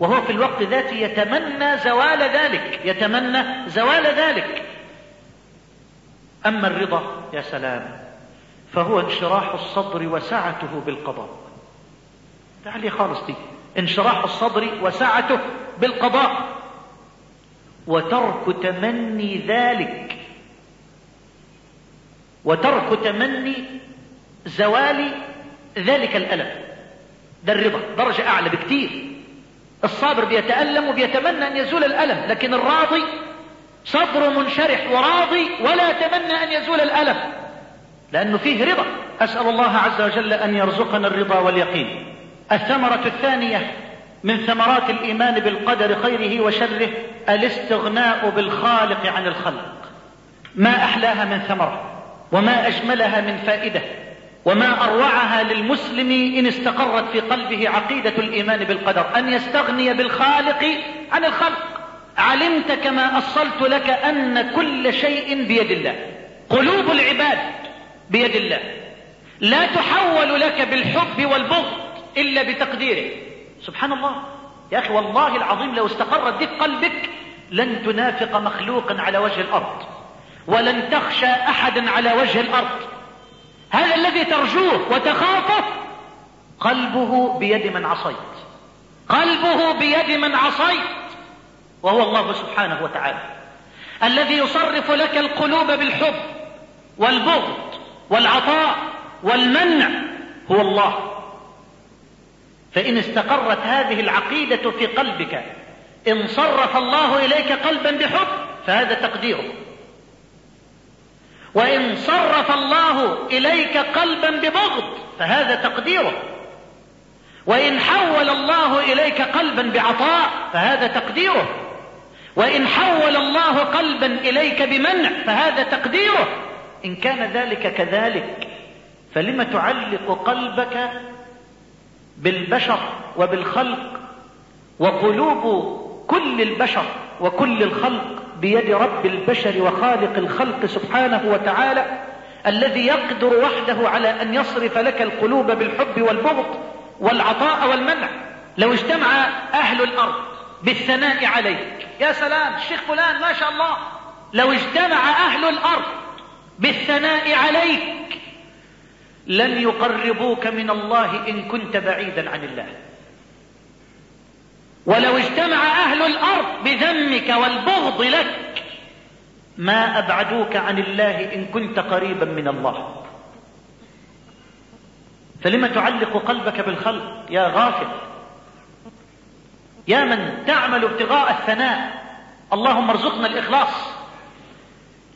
وهو في الوقت ذاته يتمنى زوال ذلك يتمنى زوال ذلك. أما الرضا يا سلام فهو انشراح الصدر وسعته بالقضاء. تعالي خالص دي. انشراح الصدر وسعته بالقضاء. وترك تمني ذلك. وترك تمني زوال ذلك الألم. ده الرضا درجة أعلى بكتير. الصابر بيتألم وبيتمنى أن يزول الألم لكن الراضي صدره منشرح وراضي ولا يتمنى أن يزول الألم لأنه فيه رضا. أسأل الله عز وجل أن يرزقنا الرضا واليقين. الثمرة الثانية من ثمرات الإيمان بالقدر خيره وشره الاستغناء بالخالق عن الخلق. ما أحلاها من ثمرة وما أجملها من فائدة وما أروعها للمسلم إن استقرت في قلبه عقيدة الإيمان بالقدر. أن يستغني بالخالق عن الخلق. علمت كما أصلت لك أن كل شيء بيد الله. قلوب العباد بيد الله. لا تحول لك بالحب والبغض إلا بتقديره. سبحان الله. يا أخي والله العظيم لو استقرت دي قلبك لن تنافق مخلوقا على وجه الأرض ولن تخشى أحدا على وجه الأرض. هذا الذي ترجوه وتخافه قلبه بيد من عصيت. قلبه بيد من عصيت. وهو الله سبحانه وتعالى. الذي يصرف لك القلوب بالحب والبغض والعطاء والمنع هو الله. فإن استقرت هذه العقيدة في قلبك إن صرف الله إليك قلبا بحب فهذا تقديره وإن صرف الله إليك قلبا ببغض فهذا تقديره وإن حول الله إليك قلبا بعطاء فهذا تقديره وإن حول الله قلبا إليك بمنع فهذا تقديره إن كان ذلك كذلك فلم تعلق قلبك بالبشر وبالخلق وقلوب كل البشر وكل الخلق بيد رب البشر وخالق الخلق سبحانه وتعالى الذي يقدر وحده على أن يصرف لك القلوب بالحب والبغض والعطاء والمنع. لو اجتمع أهل الأرض بالثناء عليك يا سلام الشيخ فلان ما شاء الله لو اجتمع أهل الأرض بالثناء عليك لن يقربوك من الله إن كنت بعيدا عن الله. ولو اجتمع أهل الأرض بذمك والبغض لك ما أبعدوك عن الله إن كنت قريبا من الله. فلم تعلق قلبك بالخلق يا غافل؟ يا من تعمل ابتغاء الثناء اللهم ارزقنا الإخلاص.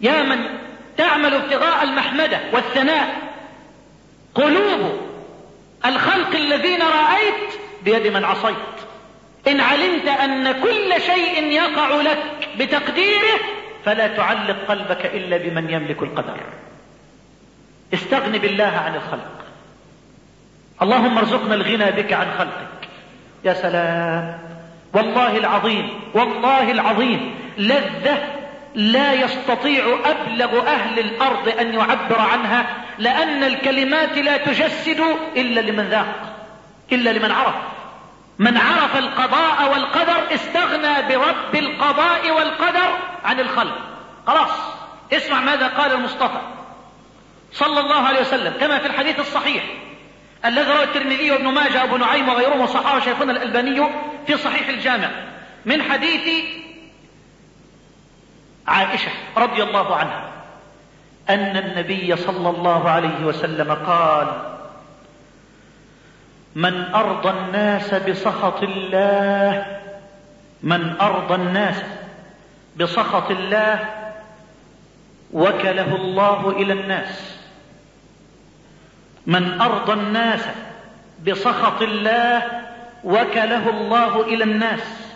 يا من تعمل ابتغاء المحمدة والثناء قلوب الخلق الذين رأيت بيد من عصيت. إن علمت أن كل شيء يقع لك بتقديره فلا تعلق قلبك إلا بمن يملك القدر. استغن بالله عن الخلق. اللهم ارزقنا الغنى بك عن خلقك. يا سلام. والله العظيم والله العظيم. لذة لا يستطيع أبلغ أهل الأرض أن يعبر عنها لأن الكلمات لا تجسد إلا لمن ذاق إلا لمن عرف. من عرف القضاء والقدر استغنى برب القضاء والقدر عن الخلق. خلاص اسمع ماذا قال المصطفى صلى الله عليه وسلم كما في الحديث الصحيح. الذي رواه الترمذي وابن ماجه وابو نعيم وغيرهم وصححه شيخنا الألباني في صحيح الجامع. من حديث عائشة رضي الله عنها أن النبي صلى الله عليه وسلم قال من أرضى الناس بسخط الله من أرضى الناس بسخط الله وكله الله إلى الناس. من أرضى الناس بسخط الله وكله الله إلى الناس.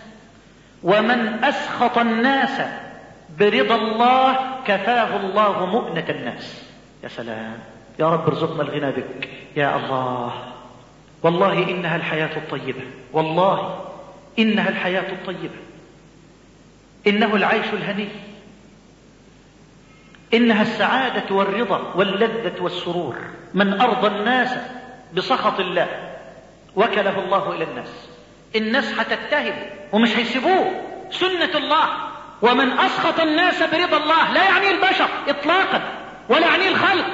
ومن أسخط الناس برضا الله كفاه الله مؤنة الناس. يا سلام. يا رب ارزقنا الغنى بك. يا الله. والله إنها الحياة الطيبة. والله إنها الحياة الطيبة. إنه العيش الهني. إنها السعادة والرضا واللذة والسرور. من أرضى الناس بسخط الله وكله الله إلى الناس. الناس هتتهم ومش هيسيبوه. سنة الله. ومن أسخط الناس برضا الله لا يعني البشر إطلاقا ولا يعني الخلق.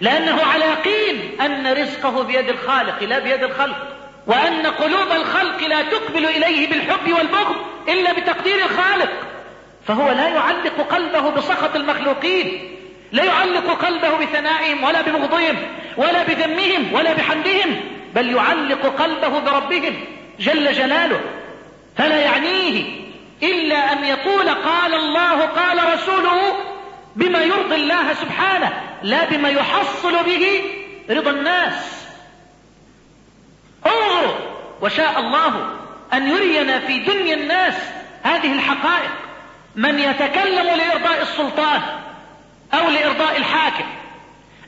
لأنه على يقين أن رزقه بيد الخالق لا بيد الخلق. وأن قلوب الخلق لا تقبل إليه بالحب والبغض إلا بتقدير الخالق. فهو لا يعلق قلبه بسخط المخلوقين لا يعلق قلبه بثنائهم ولا ببغضهم ولا بذمهم ولا بحمدهم بل يعلق قلبه بربهم جل جلاله. فلا يعنيه إلا أن يقول قال الله قال رسوله بما يرضي الله سبحانه لا بما يحصل به رضا الناس. انظروا وشاء الله أن يرينا في دنيا الناس هذه الحقائق. من يتكلم لإرضاء السلطان أو لإرضاء الحاكم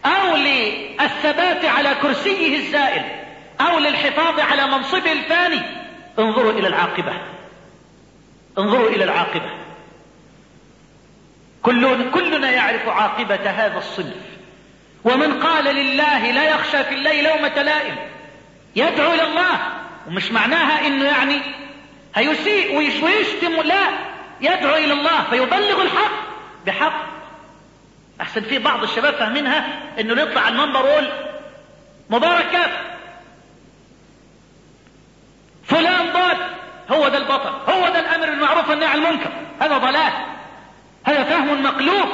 أو للثبات على كرسيه الزائل أو للحفاظ على منصبه الفاني انظروا إلى العاقبة. انظروا إلى العاقبة. كلنا, كلنا يعرف عاقبة هذا الصنف. ومن قال لله لا يخشى في الليل لومة لائم يدعو إلى الله. ومش معناها إنه يعني هيسيء ويشتم لا يدعو إلى الله فيبلغ الحق بحق. أحسن في بعض الشباب فاهمينها إنه يطلع على المنبر ويقول مبارك فلان ضال هو ده البطل هو ده الأمر المعروف والنهي عن المنكر. هذا ضلال. هذا فهم مقلوب.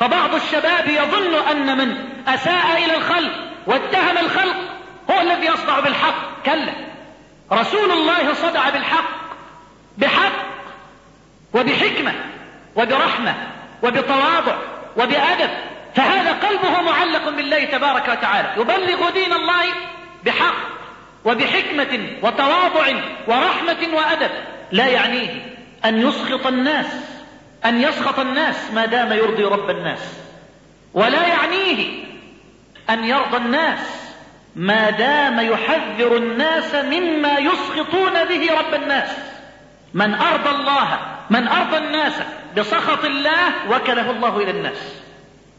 فبعض الشباب يظن أن من أساء إلى الخلق واتهم الخلق هو الذي يصدع بالحق. كلا. رسول الله صدع بالحق بحق وبحكمة وبرحمة وبتواضع وبأدب. فهذا قلبه معلق بالله تبارك وتعالى. يبلغ دين الله بحق. وبحكمة وتواضع ورحمة وأدب. لا يعنيه أن يسخط الناس أن يسخط الناس ما دام يرضي رب الناس. ولا يعنيه أن يرضى الناس ما دام يحذر الناس مما يسخطون به رب الناس. من أرضى الله من أرضى الناس بسخط الله وكله الله إلى الناس.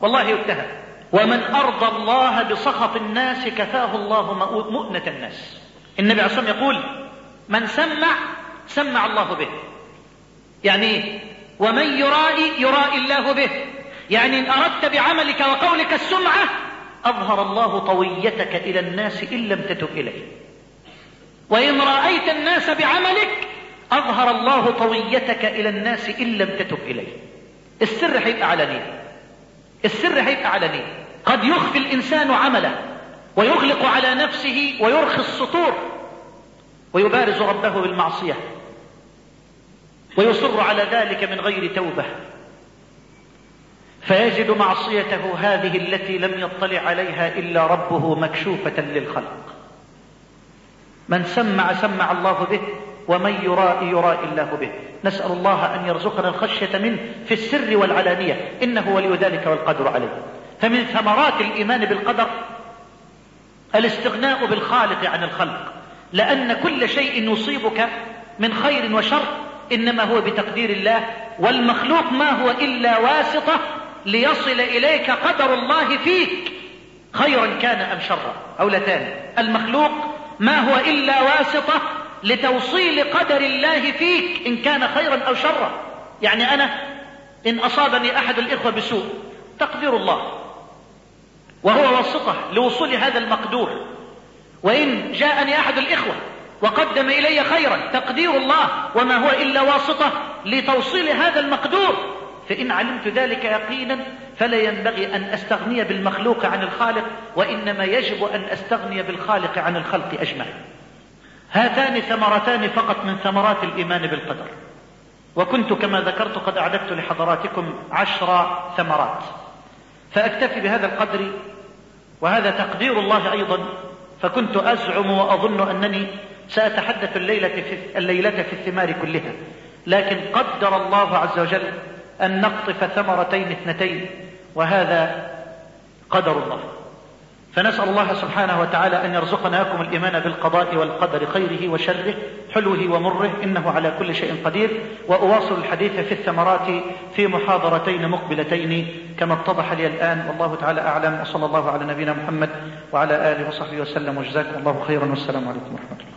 والله يتهم. ومن أرضى الله بسخط الناس كفاه الله مؤنة الناس. النبي عليه الصلاة يقول من سمع سمع الله به. يعني ومن يرائي يرائي الله به. يعني إن أردت بعملك وقولك السمعة أظهر الله طويتك إلى الناس إن لم تتب إليه وإن رأيت الناس بعملك أظهر الله طويتك إلى الناس إن لم تتب إليه السر هيبقى علني السر هيبقى علني. قد يخفي الإنسان عمله ويغلق على نفسه ويرخي السطور ويبارز ربه بالمعصية ويصر على ذلك من غير توبة. فيجد معصيته هذه التي لم يطلع عليها إلا ربه مكشوفة للخلق. من سمع سمع الله به ومن يرائي يرائي الله به. نسأل الله أن يرزقنا الخشية منه في السر والعلانية. إنه ولي ذلك والقدر عليه. فمن ثمرات الإيمان بالقدر الاستغناء بالخالق عن الخلق. لأن كل شيء يصيبك من خير وشر إنما هو بتقدير الله والمخلوق ما هو إلا واسطة ليصل إليك قدر الله فيك. خيرا كان أم شرا. أو لتان المخلوق ما هو إلا واسطة لتوصيل قدر الله فيك إن كان خيرا أو شرا. يعني أنا إن أصابني أحد الإخوة بسوء تقدير الله. وهو واسطة لوصول هذا المقدور. وإن جاءني أحد الإخوة وقدم إلي خيرا تقدير الله. وما هو إلا واسطة لتوصيل هذا المقدور. فإن علمت ذلك يقينا فلا ينبغي أن أستغني بالمخلوق عن الخالق وإنما يجب أن أستغني بالخالق عن الخلق أجمعين. هاتان ثمرتان فقط من ثمرات الإيمان بالقدر. وكنت كما ذكرت قد أعددت لحضراتكم عشر ثمرات. فأكتفي بهذا القدر وهذا تقدير الله أيضا. فكنت أزعم وأظن أنني سأتحدث الليلة في, الليلة في الثمار كلها. لكن قدر الله عز وجل أن نقطف ثمرتين اثنتين وهذا قدر الله. فنسأل الله سبحانه وتعالى أن يرزقنا لكم الإيمان بالقضاء والقدر خيره وشره حلوة ومره إنه على كل شيء قدير. وأواصل الحديث في الثمرات في محاضرتين مقبلتين كما اتضح لي الآن والله تعالى أعلم وصلى الله على نبينا محمد وعلى آله وصحبه وسلم. وجزاكم الله خيرا والسلام عليكم ورحمة الله.